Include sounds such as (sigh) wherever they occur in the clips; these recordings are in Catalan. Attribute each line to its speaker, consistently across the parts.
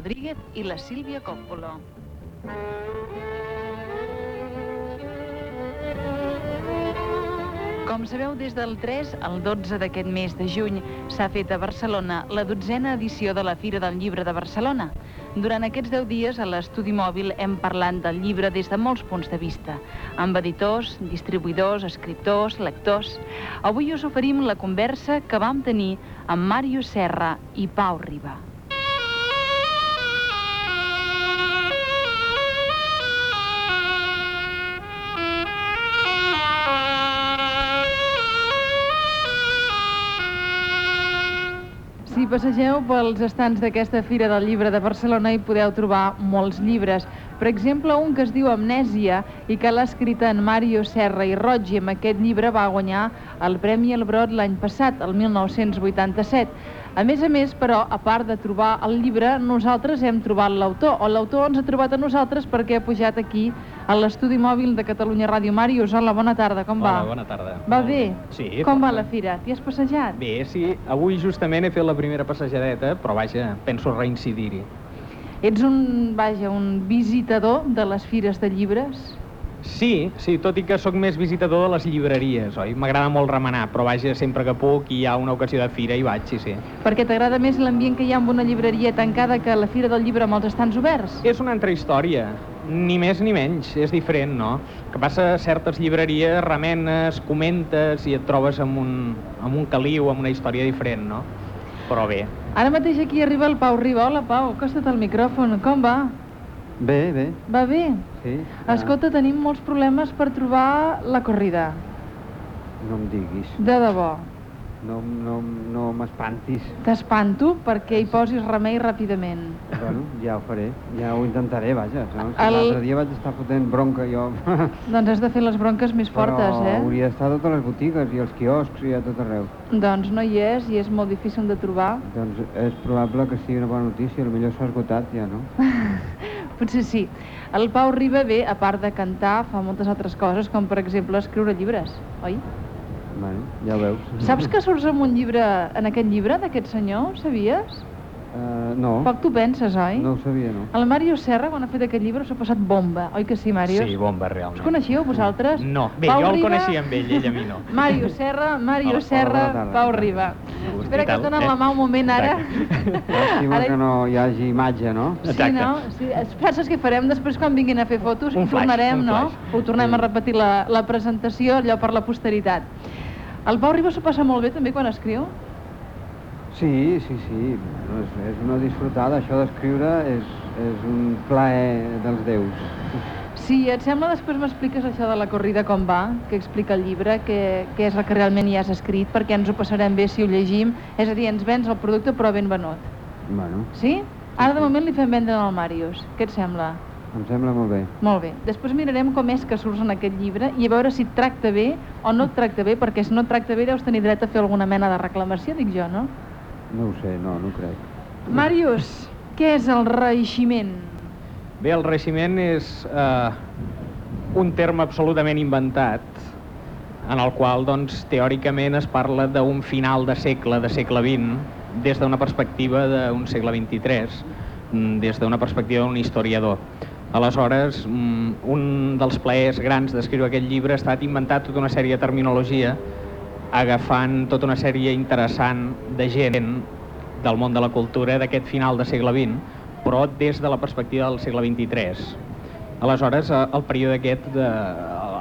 Speaker 1: Rodríguez i la Sílvia Coppola. Com sabeu, des del 3 al 12 d'aquest mes de juny s'ha fet a Barcelona la dotzena edició de la Fira del Llibre de Barcelona. Durant aquests 10 dies a l'estudi mòbil hem parlat del llibre des de molts punts de vista, amb editors, distribuïdors, escriptors, lectors. Avui us oferim la conversa que vam tenir amb Màrius Serra i Pau Riba. Passegeu pels estants d'aquesta Fira del Llibre de Barcelona hi podeu trobar molts llibres. Per exemple, un que es diu Amnèsia i que l'ha escrit en Mario Serra i Roig i amb aquest llibre va guanyar el Premi El Brot l'any passat, el 1987. A més a més, però, a part de trobar el llibre, nosaltres hem trobat l'autor, o l'autor ens ha trobat a nosaltres perquè ha pujat aquí a l'estudi mòbil de Catalunya Ràdio. Màrius, hola, bona tarda, com va?
Speaker 2: Hola, bona tarda.
Speaker 1: Va bé?
Speaker 2: Sí.
Speaker 1: Com va la fira? T'hi has passejat?
Speaker 2: Bé, sí. Avui justament he fet la primera passejadeta, però vaja, penso reincidir-hi.
Speaker 1: Ets un, vaja, un visitador de les fires de llibres?
Speaker 2: Sí, sí, tot i que sóc més visitador de les llibreries, oi? M'agrada molt remenar, però vaja, sempre que puc i hi ha una ocasió de fira i vaig, sí, sí.
Speaker 1: Perquè t'agrada més l'ambient que hi ha en una llibreria tancada que la fira del llibre amb els estants oberts?
Speaker 2: És una altra història, ni més ni menys, és diferent, no? Que passa a certes llibreries, remenes, comentes i et trobes amb un, amb un caliu, amb una història diferent, no? Però bé,
Speaker 1: Ara mateix aquí arriba el Pau Riba. Hola, Pau, acosta't al micròfon. Com va?
Speaker 3: Bé, bé,
Speaker 1: Va bé?
Speaker 3: sí.
Speaker 1: Escolta, tenim molts problemes per trobar la corrida.
Speaker 3: Ah, no em diguis,
Speaker 1: De debò.
Speaker 3: no, no, no m'espantis.
Speaker 1: T'espanto perquè hi posis remei ràpidament.
Speaker 3: Bueno, ja ho faré, ja ho intentaré, vaja. No?
Speaker 1: El-
Speaker 3: L'altre dia vaig estar fotent bronca jo, (laughs)
Speaker 1: Doncs has de fer les bronques més fortes,
Speaker 3: però
Speaker 1: eh?
Speaker 3: hauria d'estar a totes les botigues i els quioscs i a tot arreu.
Speaker 1: Doncs no hi és i és molt difícil de trobar.
Speaker 3: Doncs és probable que sigui una bona notícia, potser s'ha esgotat ja, no? (laughs)
Speaker 1: Potser sí. El Pau Riba ve, a part de cantar, fa moltes altres coses, com per exemple escriure llibres, oi?
Speaker 3: Bueno, ja veus.
Speaker 1: Saps que surts amb un llibre, en aquest llibre d'aquest senyor, sabies?
Speaker 3: Uh, no,
Speaker 1: Poc t'ho penses, oi?
Speaker 3: no ho sabia, no.
Speaker 1: El Mario Serra, quan ha fet aquest llibre, s'ha passat bomba, oi que sí, Màrius?
Speaker 2: sí, bomba,
Speaker 1: Us
Speaker 2: realment.
Speaker 1: coneixíeu, vosaltres?
Speaker 2: No, bé,
Speaker 1: Pau
Speaker 2: jo el
Speaker 1: Riba,
Speaker 2: coneixia amb ell, ell a mi no. (laughs)
Speaker 1: Mario Serra, Mario
Speaker 2: Hola,
Speaker 1: Serra,
Speaker 3: tarda.
Speaker 1: Pau Riba. Espera que et donen
Speaker 2: eh?
Speaker 1: la mà un moment ara.
Speaker 3: Llàstima
Speaker 1: Ara-
Speaker 3: que no hi hagi imatge, no?
Speaker 1: Sí,
Speaker 2: Exacte.
Speaker 1: no? Sí, espera, saps què farem després quan vinguin a fer fotos?
Speaker 2: Un flash,
Speaker 1: tornarem,
Speaker 2: un
Speaker 1: no?
Speaker 2: flash.
Speaker 1: Ho tornem
Speaker 3: Sí.
Speaker 1: a repetir la, la presentació, allò per la posteritat. El Pau Riba s'ho passa molt bé també quan escriu?
Speaker 3: Sí, sí, sí. Bueno, és, és una disfrutada. Això d'escriure és, és un plaer dels déus.
Speaker 1: Si et sembla, després m'expliques això de la corrida com va, que explica el llibre, què, què és el que realment hi has escrit, perquè ens ho passarem bé si ho llegim. És a dir, ens vens el producte però ben venut.
Speaker 3: Bueno,
Speaker 1: Sí? Ara de moment li fem vendre al Màrius. Què et sembla?
Speaker 3: em sembla molt bé.
Speaker 1: Molt bé. Després mirarem com és que surts en aquest llibre i a veure si et tracta bé o no et tracta bé, perquè si no et tracta bé deus tenir dret a fer alguna mena de reclamació, dic jo, no?
Speaker 3: No ho sé, no, no crec.
Speaker 1: Màrius, què és el reeiximent?
Speaker 2: Bé, el reiximent és eh, un terme absolutament inventat en el qual, doncs, teòricament es parla d'un final de segle, de segle XX, des d'una perspectiva d'un segle XXIII, mm, des d'una perspectiva d'un historiador. Aleshores, mm, un dels plaers grans d'escriure aquest llibre ha estat inventar tota una sèrie de terminologia agafant tota una sèrie interessant de gent del món de la cultura d'aquest final de segle XX, però des de la perspectiva del segle XXIII. Aleshores, eh, el període aquest, de,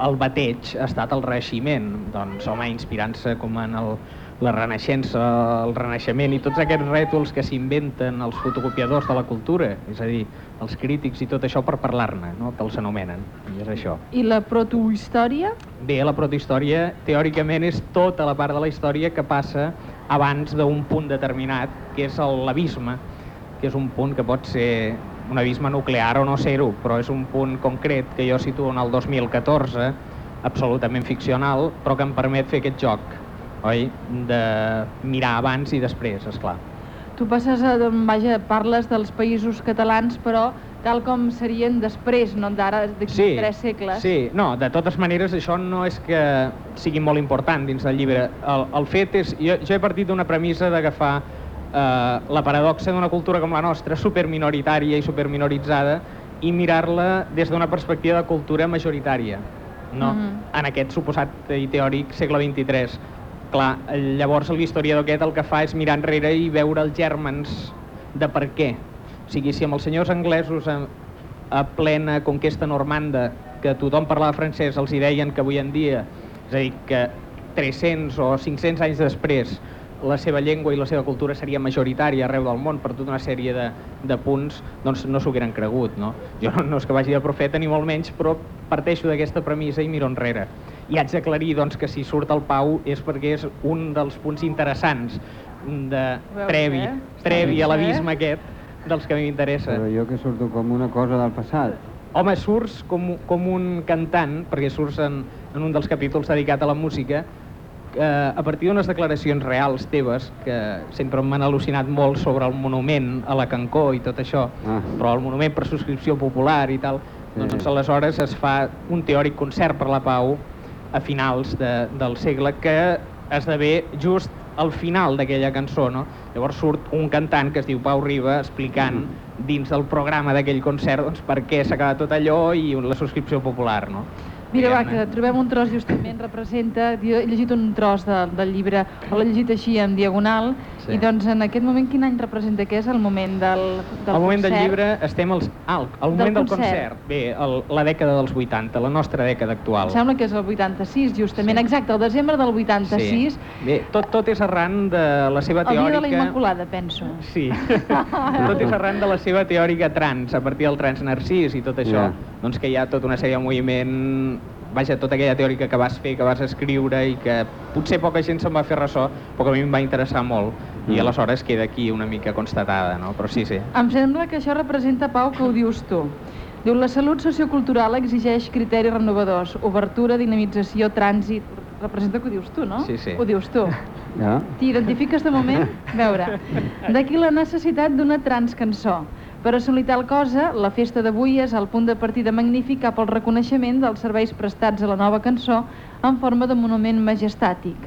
Speaker 2: el bateig, ha estat el reeiximent, doncs, home, inspirant-se com en el, la renaixença, el renaixement i tots aquests rètols que s'inventen els fotocopiadors de la cultura, és a dir, els crítics i tot això per parlar-ne, no? que els anomenen, i és això.
Speaker 1: I la protohistòria?
Speaker 2: Bé, la protohistòria teòricament és tota la part de la història que passa abans d'un punt determinat, que és el- l'abisme, que és un punt que pot ser un abisme nuclear o no ser-ho, però és un punt concret que jo situo en el 2014, absolutament ficcional, però que em permet fer aquest joc, oi? De mirar abans i després, és clar.
Speaker 1: Tu passes a, vaja, parles dels països catalans, però tal com serien després, no d'ara, d'aquí tres segles.
Speaker 2: Sí, no, de totes maneres això no és que sigui molt important dins del llibre. El, el fet és, jo, jo he partit d'una premissa d'agafar eh, la paradoxa d'una cultura com la nostra, superminoritària i superminoritzada, i mirar-la des d'una perspectiva de cultura majoritària, no?
Speaker 1: Mhm.
Speaker 2: En aquest suposat i teòric segle XXIII. Clar, llavors l'historiador aquest el que fa és mirar enrere i veure els gèrmens de per què. O sigui, si amb els senyors anglesos a, a plena conquesta normanda, que tothom parlava francès, els hi deien que avui en dia, és a dir, que 300 o 500 anys després la seva llengua i la seva cultura seria majoritària arreu del món per tota una sèrie de, de punts, doncs no s'ho hagueren cregut, no? Jo no, no és que vagi de profeta ni molt menys, però parteixo d'aquesta premissa i miro enrere. I haig d'aclarir doncs, que si surt el Pau és perquè és un dels punts interessants de
Speaker 1: Veus,
Speaker 2: previ,
Speaker 1: eh?
Speaker 2: previ a l'abisme aquest dels que a mi m'interessa.
Speaker 3: Però jo que surto com una cosa del passat.
Speaker 2: Home, surts com, com un cantant, perquè surts en, en un dels capítols dedicat a la música, que a partir d'unes declaracions reals teves, que sempre m'han al·lucinat molt sobre el monument a la Cancó i tot això,
Speaker 3: Ah.
Speaker 2: però el monument per subscripció popular i tal,
Speaker 3: Sí.
Speaker 2: doncs aleshores es fa un teòric concert per la pau a finals de, del segle que esdevé just al final d'aquella cançó, no? Llavors surt un cantant que es diu Pau Riba explicant dins del programa d'aquell concert doncs, per què s'ha acabat tot allò i la subscripció popular, no?
Speaker 1: Mira, va, que trobem un tros justament, representa, he llegit un tros de, del llibre, o l'he llegit així en diagonal,
Speaker 2: Sí.
Speaker 1: i doncs en aquest moment quin any representa que és el moment del, del
Speaker 2: Al moment del
Speaker 1: concert?
Speaker 2: llibre estem als, ah, al moment del concert.
Speaker 1: concert.
Speaker 2: Bé, el, la dècada dels 80, la nostra dècada actual.
Speaker 1: Em sembla que és el 86, justament,
Speaker 2: Sí.
Speaker 1: exacte, el desembre del 86,
Speaker 2: Sí. Bé, tot, tot és arran de la seva
Speaker 1: el dia
Speaker 2: teòrica...
Speaker 1: de la Immaculada, penso.
Speaker 2: Sí, (laughs) tot és arran de la seva teòrica trans, a partir del trans narcís i tot això,
Speaker 3: Ja.
Speaker 2: doncs que hi ha tota una sèrie de moviment, vaja, tota aquella teòrica que vas fer, que vas escriure i que potser poca gent se'n va fer ressò, però que a mi em va interessar molt i
Speaker 3: Mm.
Speaker 2: aleshores queda aquí una mica constatada, no? Però sí, sí.
Speaker 1: Em sembla que això representa, Pau, que ho dius tu. Diu, la salut sociocultural exigeix criteris renovadors, obertura, dinamització, trànsit... Representa que ho dius tu, no?
Speaker 2: Sí, sí.
Speaker 1: Ho dius tu. (laughs)
Speaker 3: Ja?
Speaker 1: T'identifiques de moment? A veure, d'aquí la necessitat d'una transcançó. Per assolir tal cosa, la festa d'avui és el punt de partida magnífic cap al reconeixement dels serveis prestats a la nova cançó en forma de monument majestàtic.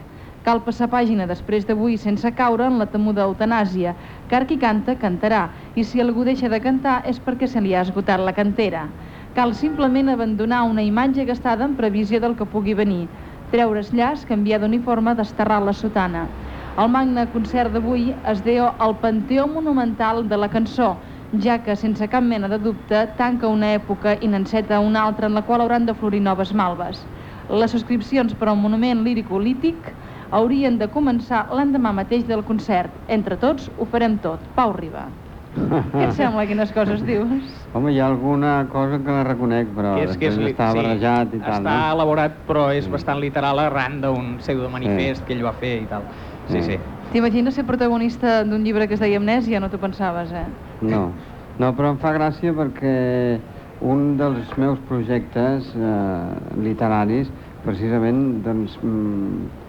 Speaker 1: Cal passar pàgina després d'avui sense caure en la temuda eutanàsia, car qui canta, cantarà, i si algú deixa de cantar és perquè se li ha esgotat la cantera. Cal simplement abandonar una imatge gastada en previsió del que pugui venir, treure's llaç, canviar d'uniforme, desterrar la sotana. El magne concert d'avui es deu al panteó monumental de la cançó, ja que, sense cap mena de dubte, tanca una època i n'enceta una altra en la qual hauran de florir noves malves. Les subscripcions per a un monument lírico-lític haurien de començar l'endemà mateix del concert. Entre tots ho farem tot. Pau Riba. Què et sembla, quines coses dius?
Speaker 3: Home, hi ha alguna cosa que la reconec, però
Speaker 2: que és, que és,
Speaker 3: està barrejat i tal,
Speaker 2: està
Speaker 3: no?
Speaker 2: elaborat, però és
Speaker 3: Mm.
Speaker 2: bastant literal arran d'un pseudomanifest que ell va fer i tal. Sí,
Speaker 3: Mm.
Speaker 2: sí.
Speaker 1: T'imagines ser protagonista d'un llibre que es deia Amnèsia? No t'ho pensaves, eh?
Speaker 3: No, no, però em fa gràcia perquè un dels meus projectes eh, literaris, precisament, doncs, mm,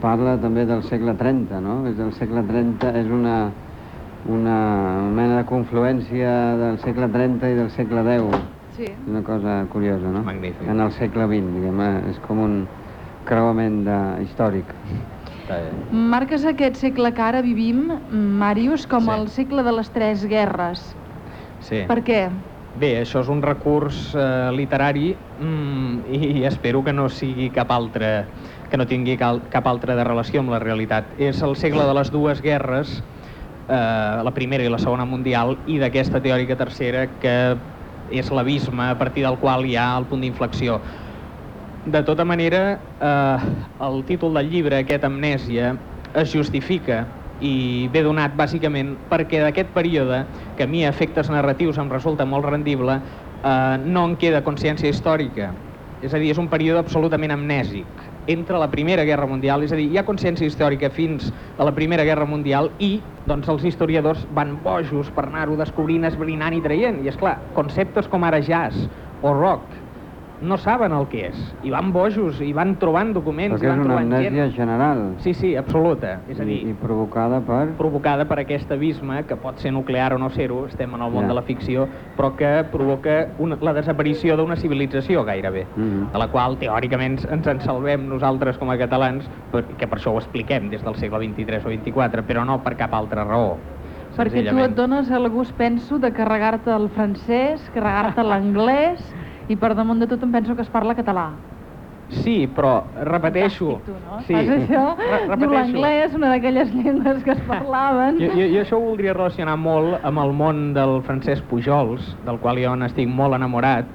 Speaker 3: parla també del segle 30, no? És del segle 30, és una, una mena de confluència del segle 30 i del segle 10.
Speaker 1: Sí.
Speaker 3: És una cosa curiosa, no?
Speaker 2: Magnífic.
Speaker 3: En el segle 20, diguem, eh, és com un creuament de, històric.
Speaker 1: Marques aquest segle que ara vivim, Màrius, com
Speaker 2: Sí.
Speaker 1: el segle de les tres guerres.
Speaker 2: Sí.
Speaker 1: Per què?
Speaker 2: Bé, això és un recurs eh, literari mm, i espero que no sigui cap altre, que no tingui cal, cap altra de relació amb la realitat. És el segle de les dues guerres, eh, la primera i la segona mundial, i d'aquesta teòrica tercera que és l'abisme a partir del qual hi ha el punt d'inflexió. De tota manera, eh, el títol del llibre, aquest Amnèsia, es justifica i ve donat bàsicament perquè d'aquest període, que a mi a efectes narratius em resulta molt rendible, eh, no en queda consciència històrica. És a dir, és un període absolutament amnèsic. Entre la Primera Guerra Mundial, és a dir, hi ha consciència històrica fins a la Primera Guerra Mundial i doncs, els historiadors van bojos per anar-ho descobrint, esbrinant i traient. I és clar, conceptes com ara jazz o rock no saben el que és, i van bojos, i van trobant documents,
Speaker 3: Perquè
Speaker 2: i van
Speaker 3: és una
Speaker 2: trobant
Speaker 3: amnèsia
Speaker 2: gent.
Speaker 3: general.
Speaker 2: Sí, sí, absoluta. És a
Speaker 3: I,
Speaker 2: dir,
Speaker 3: I provocada per...
Speaker 2: provocada per aquest abisme, que pot ser nuclear o no ser-ho, estem en el món
Speaker 3: Ja.
Speaker 2: de la ficció, però que provoca una, la desaparició d'una civilització gairebé,
Speaker 3: Mhm.
Speaker 2: de la qual teòricament ens en salvem nosaltres com a catalans, que per això ho expliquem des del segle 23 o 24, però no per cap altra raó.
Speaker 1: Perquè tu et dones el gust, penso, de carregar-te el francès, carregar-te l'anglès, (laughs) i per damunt de tot em penso que es parla català.
Speaker 2: Sí, però repeteixo...
Speaker 1: Fantàstic, tu, no?
Speaker 2: Sí,
Speaker 1: Fas això?
Speaker 2: re-
Speaker 1: Diu
Speaker 2: repeteixo.
Speaker 1: l'anglès, una d'aquelles llengües que es parlaven.
Speaker 2: Jo, jo, jo això ho voldria relacionar molt amb el món del Francesc Pujols, del qual jo n'estic molt enamorat,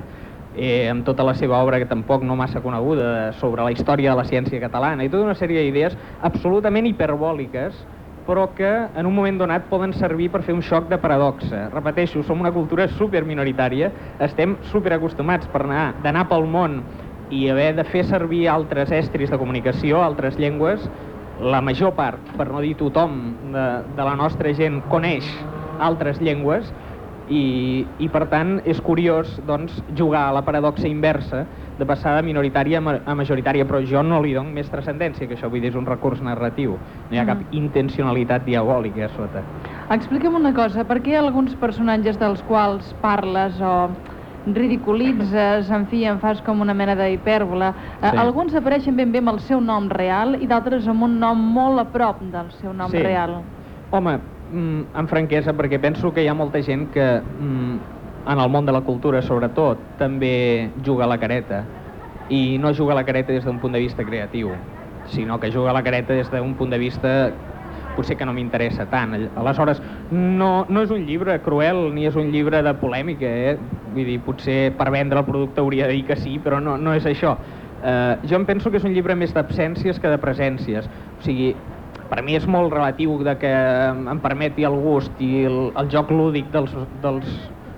Speaker 2: eh, amb tota la seva obra, que tampoc no massa coneguda, sobre la història de la ciència catalana, i tota una sèrie d'idees absolutament hiperbòliques, però que en un moment donat poden servir per fer un xoc de paradoxa. Repeteixo, som una cultura superminoritària, estem superacostumats per anar d'anar pel món i haver de fer servir altres estris de comunicació, altres llengües, la major part, per no dir tothom, de, de la nostra gent coneix altres llengües i, i per tant és curiós doncs, jugar a la paradoxa inversa de passar de minoritària a ma- a majoritària, però jo no li dono més transcendència, que això vull dir és un recurs narratiu. No hi ha cap
Speaker 1: Mm.
Speaker 2: intencionalitat diabòlica a sota.
Speaker 1: Explica'm una cosa, per què alguns personatges dels quals parles o ridiculitzes, en fi, en fas com una mena d'hipèrbola, eh,
Speaker 2: Sí.
Speaker 1: alguns apareixen ben bé amb el seu nom real i d'altres amb un nom molt a prop del seu nom
Speaker 2: Sí.
Speaker 1: real?
Speaker 2: Home, mm, amb franquesa, perquè penso que hi ha molta gent que, mm, en el món de la cultura sobretot, també juga a la careta. I no juga a la careta des d'un punt de vista creatiu, sinó que juga a la careta des d'un punt de vista potser que no m'interessa tant. Aleshores, no, no és un llibre cruel ni és un llibre de polèmica, eh? Vull dir, potser per vendre el producte hauria de dir que sí, però no, no és això. Eh, jo em penso que és un llibre més d'absències que de presències. O sigui, per mi és molt relatiu de que em permeti el gust i el, el joc lúdic dels, dels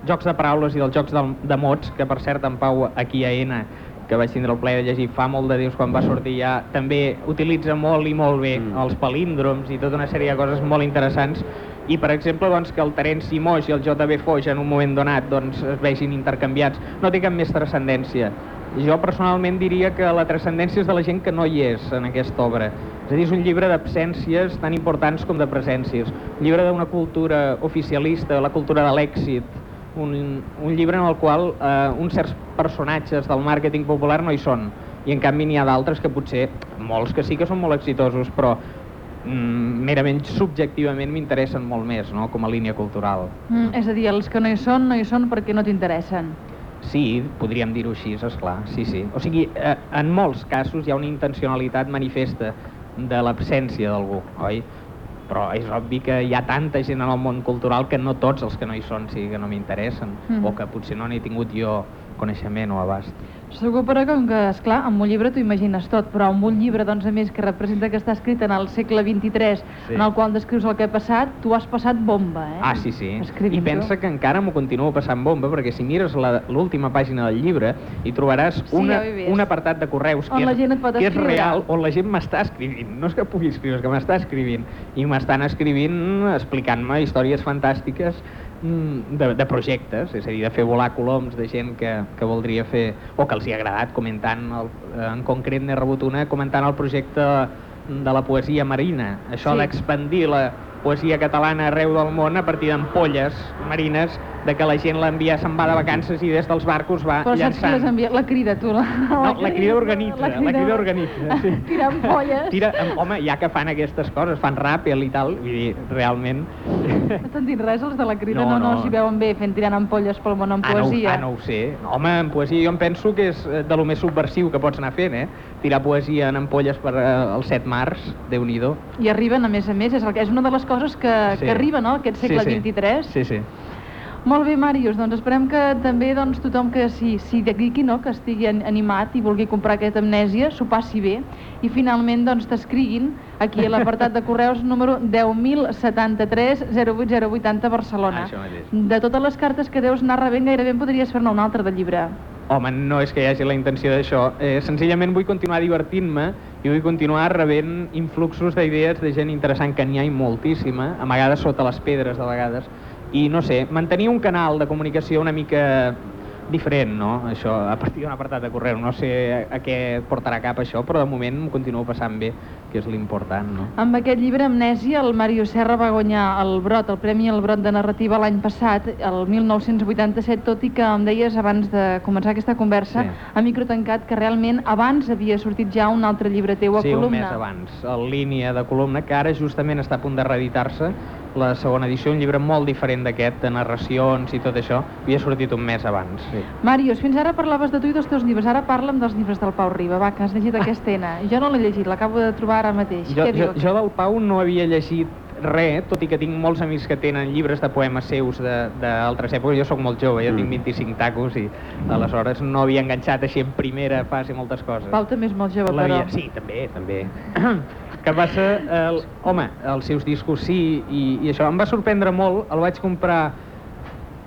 Speaker 2: jocs de paraules i dels jocs de, de mots, que per cert en Pau aquí a Ena que vaig tindre el plaer de llegir fa molt de temps quan va sortir ja, també utilitza molt i molt bé
Speaker 3: Mm.
Speaker 2: els palíndroms i tota una sèrie de coses molt interessants. I per exemple doncs, que el Terenci Moix i el JB Foix en un moment donat doncs, es vegin intercanviats. No té cap més transcendència jo personalment diria que la transcendència és de la gent que no hi és en aquesta obra és a dir, és un llibre d'absències tan importants com de presències un llibre d'una cultura oficialista la cultura de l'èxit un, un llibre en el qual eh, uns certs personatges del màrqueting popular no hi són i en canvi n'hi ha d'altres que potser, molts que sí que són molt exitosos, però mm, merament subjectivament m'interessen molt més, no?, com a línia cultural.
Speaker 1: Mm, és a dir, els que no hi són, no hi són perquè no t'interessen.
Speaker 2: Sí, podríem dir-ho així, és clar, sí, sí. O sigui, eh, en molts casos hi ha una intencionalitat manifesta de l'absència d'algú, oi? Però és obvi que hi ha tanta gent en el món cultural que no tots els que no hi són sí que no m'interessen,
Speaker 1: Mhm.
Speaker 2: o que potser no n'he tingut jo coneixement o abast.
Speaker 1: Segur, però, com que, esclar, amb un llibre t'ho imagines tot, però amb un llibre, doncs, a més, que representa que està escrit en el segle XXIII,
Speaker 2: Sí.
Speaker 1: en el qual descrius el que ha passat, tu has passat bomba, eh?
Speaker 2: Ah, sí, sí. I pensa que encara m'ho continuo passant bomba, perquè si mires la- l'última pàgina del llibre hi trobaràs
Speaker 1: Sí,
Speaker 2: una,
Speaker 1: ja
Speaker 2: un apartat de correus
Speaker 1: On
Speaker 2: que,
Speaker 1: la
Speaker 2: és,
Speaker 1: gent et pot
Speaker 2: que és real, on la gent m'està escrivint. No és que pugui escriure, és que m'està escrivint. I m'estan escrivint explicant-me històries fantàstiques de, de projectes, és a dir, de fer volar coloms de gent que, que voldria fer, o que els hi ha agradat comentant, el, en concret n'he rebut una comentant el projecte de la poesia marina, això
Speaker 1: Sí.
Speaker 2: d'expandir la poesia catalana arreu del món a partir d'ampolles marines de que la gent l'envia, se'n va de vacances i des dels barcos va
Speaker 1: Però saps qui les
Speaker 2: llançant.
Speaker 1: envia? La crida, tu. La,
Speaker 2: No, la crida organitza, la crida organitza, sí. (laughs)
Speaker 1: Tira ampolles.
Speaker 2: Tira, home, ja que fan aquestes coses, fan ràpel i tal, vull dir, realment...
Speaker 1: No t'han dit res, els de la crida?
Speaker 2: No,
Speaker 1: No, no,
Speaker 2: no.
Speaker 1: s'hi veuen bé fent tirant ampolles pel món en
Speaker 2: Ah, no,
Speaker 1: poesia.
Speaker 2: ah, no ho sé. Home, en poesia jo em penso que és eh, de lo més subversiu que pots anar fent, eh? Tirar poesia en ampolles per eh, el 7 març, déu nhi
Speaker 1: I arriben, a més a més, és, el és una de les coses que,
Speaker 2: Sí.
Speaker 1: que arriba, no?, aquest segle
Speaker 2: sí, sí.
Speaker 1: XXIII.
Speaker 2: Sí, sí.
Speaker 1: Molt bé, Màrius, doncs esperem que també doncs, tothom que s'hi si dediqui, no?, que estigui an- animat i vulgui comprar aquesta amnèsia, s'ho passi bé i finalment doncs, t'escriguin aquí a l'apartat de (laughs) correus número 10.073 08080 Barcelona.
Speaker 2: Mateix.
Speaker 1: De totes les cartes que deus anar rebent, gairebé en podries fer-ne una altra de llibre.
Speaker 2: Home, no és que hi hagi la intenció d'això. Eh, senzillament vull continuar divertint-me i vull continuar rebent influxos d'idees de gent interessant, que n'hi ha moltíssima, a vegades sota les pedres, de vegades. I no sé, mantenir un canal de comunicació una mica diferent, no? Això, a partir d'un apartat de correu. No sé a, a què portarà cap això, però de moment em continuo passant bé, que és l'important, no?
Speaker 1: Amb aquest llibre, Amnèsia, el Mario Serra va guanyar el Brot, el Premi al Brot de Narrativa l'any passat, el 1987, tot i que em deies abans de començar aquesta conversa,
Speaker 2: Sí.
Speaker 1: a micro tancat, que realment abans havia sortit ja un altre llibre teu a
Speaker 2: sí,
Speaker 1: columna.
Speaker 2: un mes abans, el Línia de columna, que ara justament està a punt de reeditar-se, la segona edició, un llibre molt diferent d'aquest, de narracions i tot això, havia sortit un mes abans. Sí.
Speaker 1: Màrius, fins ara parlaves de tu i dels teus llibres, ara parla'm dels llibres del Pau Riba, va, que has llegit aquesta escena. Jo no l'he llegit, l'acabo de trobar ara mateix.
Speaker 2: Jo,
Speaker 1: Què
Speaker 2: jo,
Speaker 1: diu?
Speaker 2: jo del Pau no havia llegit res, tot i que tinc molts amics que tenen llibres de poemes seus de- d'altres èpoques. Jo sóc molt jove, jo
Speaker 3: Mm.
Speaker 2: tinc 25 tacos i aleshores no havia enganxat així en primera fase moltes coses.
Speaker 1: Pau també és molt jove, però...
Speaker 2: Sí, també, també. (clears throat) que passa, el, home, els seus discos sí, i, i això em va sorprendre molt, el vaig comprar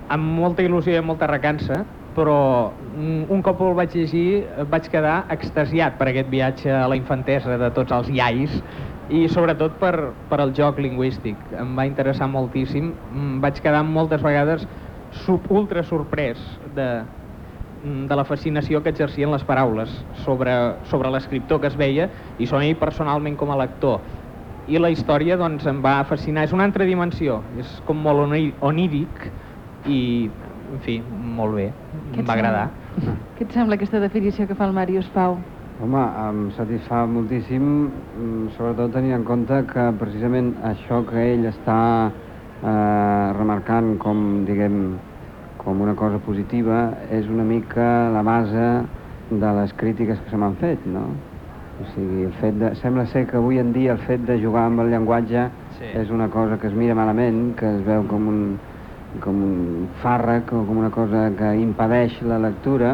Speaker 2: amb molta il·lusió i amb molta recança, però mm, un cop el vaig llegir eh, vaig quedar extasiat per aquest viatge a la infantesa de tots els iais i sobretot per, per el joc lingüístic. Em va interessar moltíssim. Mm, Vaig quedar moltes vegades sub, ultra sorprès de, mm, de la fascinació que exercien les paraules sobre, sobre l'escriptor que es veia i sobre mi personalment com a lector. I la història doncs, em va fascinar. És una altra dimensió, és com molt oníric i, en fi, molt bé.
Speaker 1: Què et
Speaker 2: Em va agradar.
Speaker 1: Què et sembla aquesta definició que fa el Màrius Pau?
Speaker 3: Home, em satisfà moltíssim, mm, sobretot tenint en compte que precisament això que ell està eh, remarcant com, diguem, com una cosa positiva és una mica la base de les crítiques que se m'han fet, no? O sigui, el fet de... Sembla ser que avui en dia el fet de jugar amb el llenguatge
Speaker 2: Sí.
Speaker 3: és una cosa que es mira malament, que es veu com un, com un fàrrec o com una cosa que impedeix la lectura